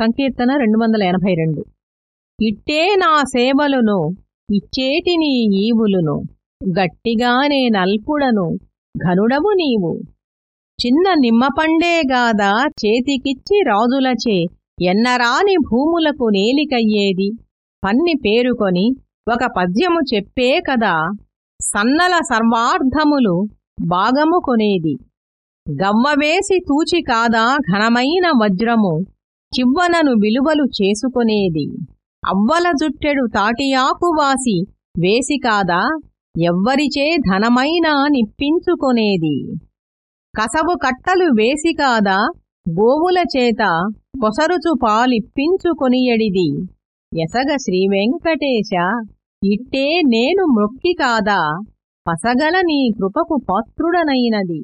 సంకీర్తన రెండు వందల ఎనభై రెండు. ఇట్టే నా సేవలును ఇచ్చేటి నీ ఈవులును గట్టిగానే నల్పుడను ఘనుడవు నీవు. చిన్న నిమ్మపండేగాదా చేతికిచ్చి రాజులచే ఎన్నరాని భూములకు నేలికయ్యేది. పన్ని పేరుకొని ఒక పద్యము చెప్పే కదా సన్నల సర్వార్థములు భాగము కొనేది. గవ్వవేసి తూచి కాదా ఘనమైన వజ్రము చివ్వనను విలువలు చేసుకొనేది. అవ్వల జుట్టెడు తాటియాకువాసి వేసి కాదా? ఎవ్వరిచే ధనమైనా నిప్పించుకొనేది. కసవు కట్టలు వేసి కాదా? గోవుల చేత కొసరుచు పాలిప్పించుకొనియడిది ఎసగ శ్రీవెంకటేశ ఇట్టే నేను మృక్కి కాదా? పసగల నీ కృపకు పాత్రుడనైనది.